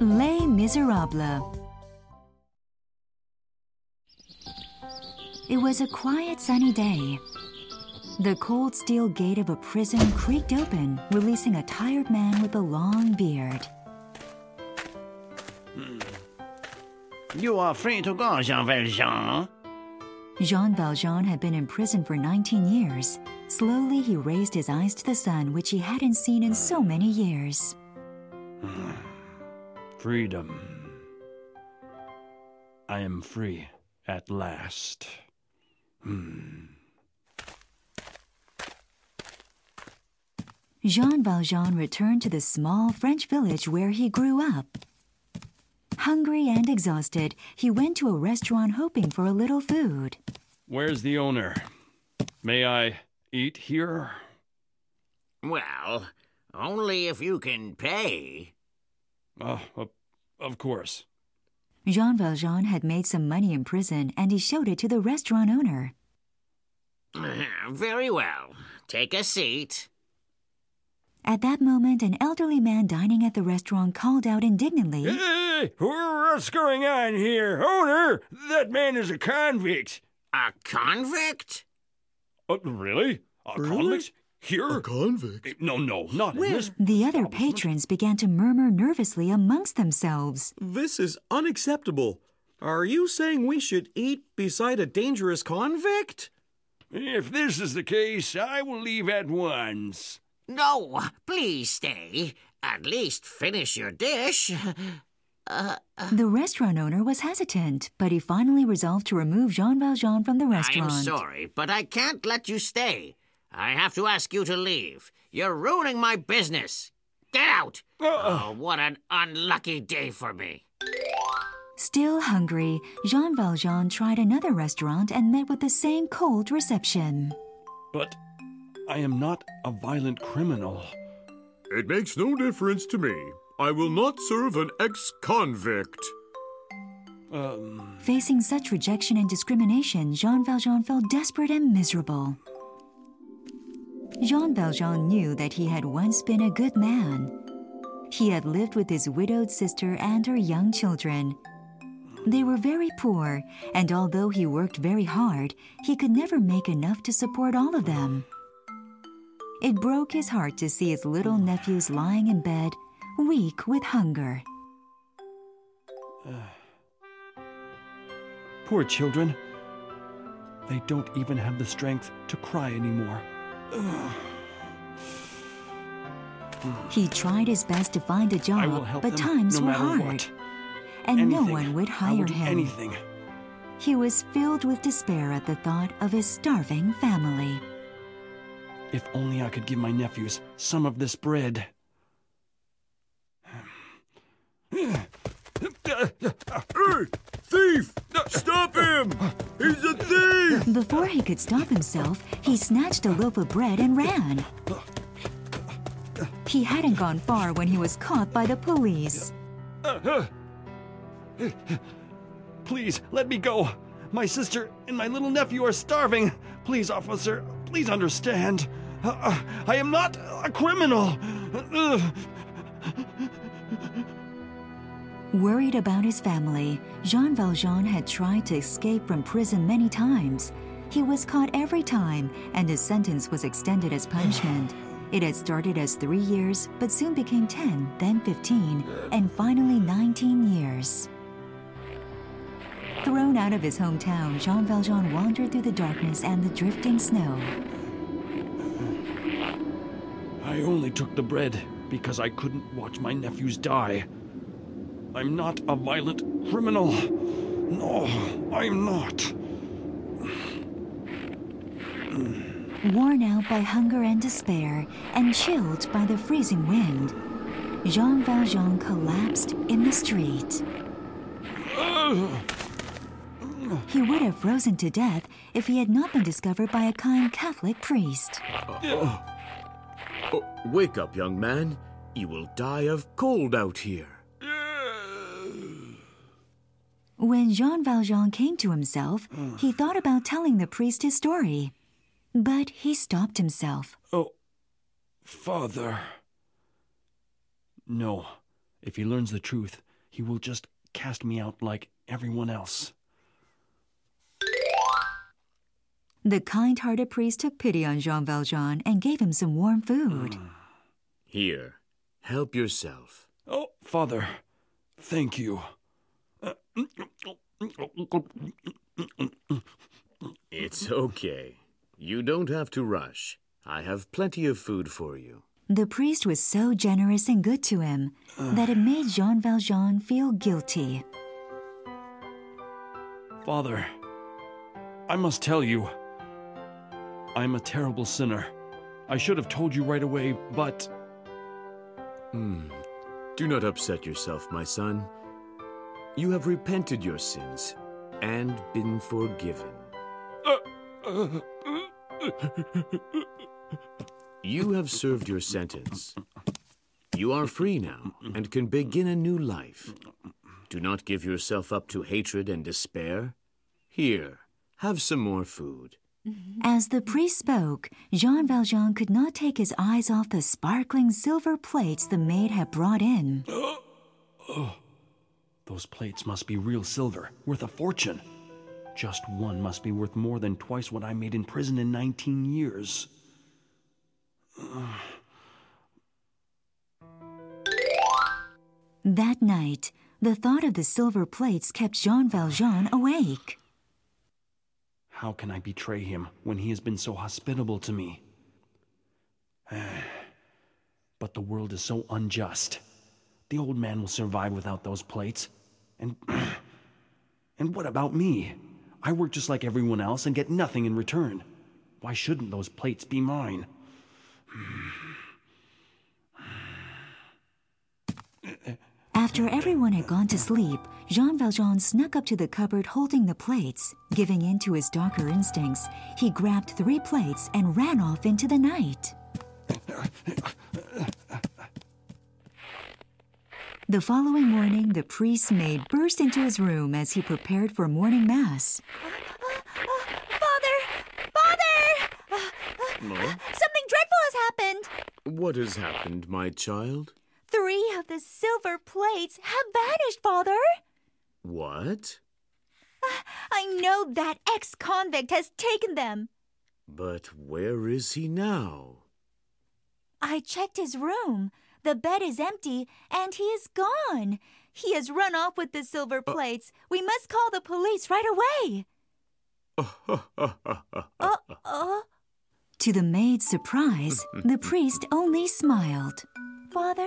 Les Miserables. It was a quiet, sunny day. The cold steel gate of a prison creaked open, releasing a tired man with a long beard. Hmm. You are free to go, Jean Valjean. Jean Valjean had been in prison for 19 years. Slowly, he raised his eyes to the sun, which he hadn't seen in so many years. Freedom. I am free at last. Hmm. Jean Valjean returned to the small French village where he grew up. Hungry and exhausted, he went to a restaurant hoping for a little food. Where's the owner? May I eat here? Well, only if you can pay. Oh, of, of course. Jean Valjean had made some money in prison and he showed it to the restaurant owner. Very well. Take a seat. At that moment, an elderly man dining at the restaurant called out indignantly, Hey, what's going on here? Owner, that man is a convict. A convict? Uh, really? A convict? Here? A convict? Eh, No, no, not in this. The other patrons began to murmur nervously amongst themselves. This is unacceptable. Are you saying we should eat beside a dangerous convict? If this is the case, I will leave at once. No, please stay. At least finish your dish. The restaurant owner was hesitant, but he finally resolved to remove Jean Valjean from the restaurant. I'm sorry, but I can't let you stay. I have to ask you to leave. You're ruining my business. Get out! Oh, what an unlucky day for me. Still hungry, Jean Valjean tried another restaurant and met with the same cold reception. But I am not a violent criminal. It makes no difference to me. I will not serve an ex convict. Um, Facing such rejection and discrimination, Jean Valjean felt desperate and miserable. Jean Valjean knew that he had once been a good man. He had lived with his widowed sister and her young children. They were very poor, and although he worked very hard, he could never make enough to support all of them. It broke his heart to see his little nephews lying in bed, weak with hunger. poor children. They don't even have the strength to cry anymore. He tried his best to find a job, but times no were hard, what. and no one would hire him. anything. He was filled with despair at the thought of his starving family. If only I could give my nephews some of this bread. Hey! Thief! Stop him! He's a thief! Before he could stop himself, he snatched a loaf of bread and ran. He hadn't gone far when he was caught by the police. Please, let me go. My sister and my little nephew are starving. Please, officer, please understand. I am not a criminal. Worried about his family, Jean Valjean had tried to escape from prison many times. He was caught every time, and his sentence was extended as punishment. It had started as three years, but soon became 10, then 15, and finally 19 years. Thrown out of his hometown, Jean Valjean wandered through the darkness and the drifting snow. I only took the bread because I couldn't watch my nephews die. I'm not a violent criminal. No, I'm not. Worn out by hunger and despair, and chilled by the freezing wind, Jean Valjean collapsed in the street. He would have frozen to death if he had not been discovered by a kind Catholic priest. Oh, wake up, young man. You will die of cold out here. When Jean Valjean came to himself, he thought about telling the priest his story. But he stopped himself. Oh, Father. No, If he learns the truth, he will just cast me out like everyone else. The kind hearted priest took pity on Jean Valjean and gave him some warm food. Here, help yourself. Oh, Father, thank you. It's okay. You don't have to rush. I have plenty of food for you. The priest was so generous and good to him that it made Jean Valjean feel guilty. Father, I must tell you, I'm a terrible sinner. I should have told you right away, but hmm. Do not upset yourself, my son. You have repented your sins and been forgiven. You have served your sentence. You are free now and can begin a new life. Do not give yourself up to hatred and despair. Here, have some more food. As the priest spoke, Jean Valjean could not take his eyes off the sparkling silver plates the maid had brought in. Oh. Those plates must be real silver, worth a fortune. Just one must be worth more than twice what I made in prison in 19 years. That night, the thought of the silver plates kept Jean Valjean awake. How can I betray him when he has been so hospitable to me? but the world is so unjust. The old man will survive without those plates. And and what about me? I work just like everyone else and get nothing in return. Why shouldn't those plates be mine? After everyone had gone to sleep, Jean Valjean snuck up to the cupboard holding the plates. Giving in to his darker instincts, he grabbed three plates and ran off into the night. The following morning, the priest's maid burst into his room as he prepared for morning mass. Father! Father! Something dreadful has happened! What has happened, my child? Three of the silver plates have vanished, Father! What? I know that ex convict has taken them. But where is he now? I checked his room. The bed is empty and he is gone. He has run off with the silver plates. We must call the police right away. uh, uh, To the maid's surprise, the priest only smiled. Father?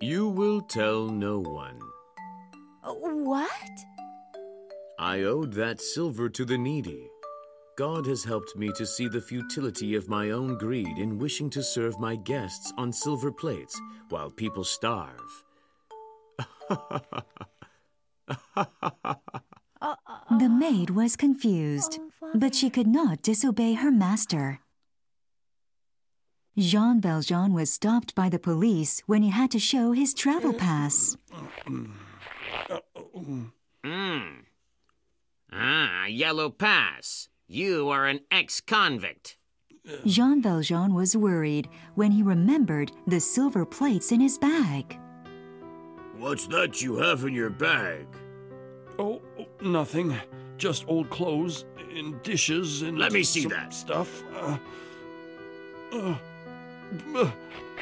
You will tell no one. Uh, What? I owed that silver to the needy. God has helped me to see the futility of my own greed in wishing to serve my guests on silver plates while people starve. The maid was confused, but she could not disobey her master. Jean Valjean was stopped by the police when he had to show his travel pass. Hmm. Ah, Yellow Pass. You are an ex convict. Jean Valjean was worried when he remembered the silver plates in his bag. What's that you have in your bag? Oh, oh, nothing. Just old clothes and dishes and Let me see some that. stuff. Uh, uh, uh,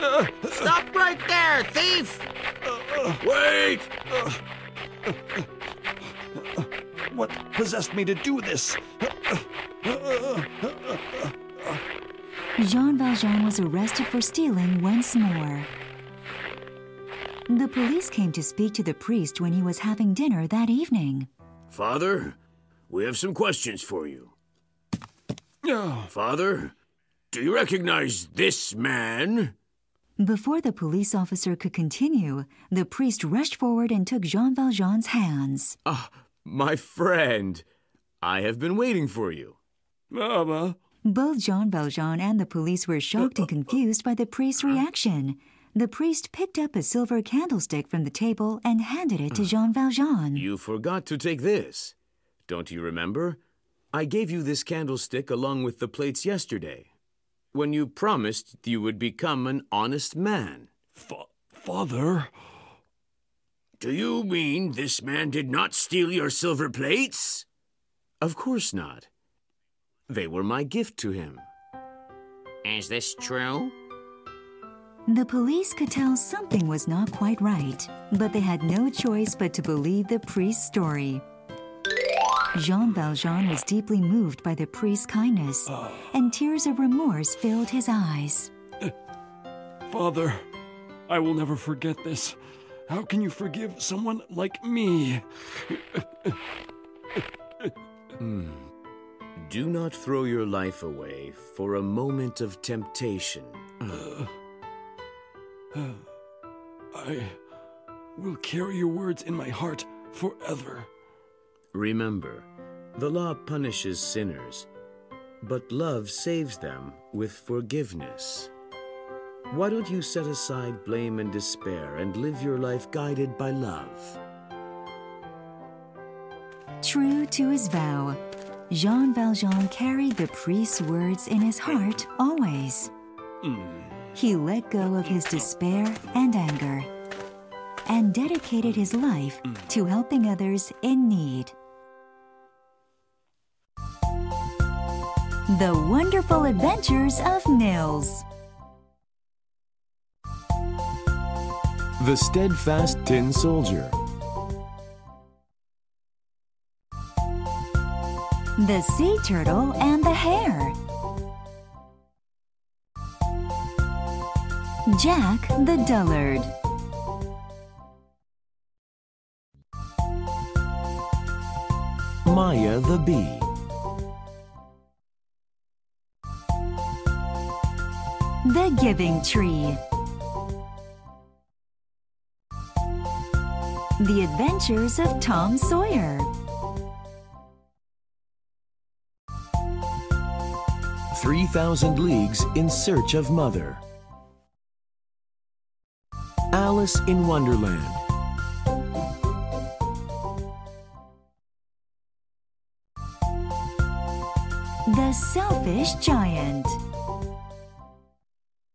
uh, Stop right there, thief! Wait! what possessed me to do this? Jean Valjean was arrested for stealing once more. The police came to speak to the priest when he was having dinner that evening. Father, we have some questions for you. Oh, Father, do you recognize this man? Before the police officer could continue, the priest rushed forward and took Jean Valjean's hands. Ah, my friend. I have been waiting for you. Mama. Both Jean Valjean and the police were shocked and confused by the priest's reaction. The priest picked up a silver candlestick from the table and handed it to ah. Jean Valjean. You forgot to take this. Don't you remember? I gave you this candlestick along with the plates yesterday, when you promised you would become an honest man. Fa- Father, Do you mean this man did not steal your silver plates? Of course not. They were my gift to him. Is this true? The police could tell something was not quite right, but they had no choice but to believe the priest's story. Jean Valjean was deeply moved by the priest's kindness, ah. and tears of remorse filled his eyes. Father, I will never forget this. How can you forgive someone like me? Hmm. Do not throw your life away for a moment of temptation. I will carry your words in my heart forever. Remember, the law punishes sinners, but love saves them with forgiveness. Why don't you set aside blame and despair and live your life guided by love? True to his vow, Jean Valjean carried the priest's words in his heart always. He let go of his despair and anger and dedicated his life to helping others in need. The Wonderful Adventures of Nils. The Steadfast Tin Soldier. The Sea Turtle and the Hare. Jack the Dullard. Maya the Bee. The Giving Tree. The Adventures of Tom Sawyer. Three Thousand Leagues in Search of Mother. Alice in Wonderland. The Selfish Giant.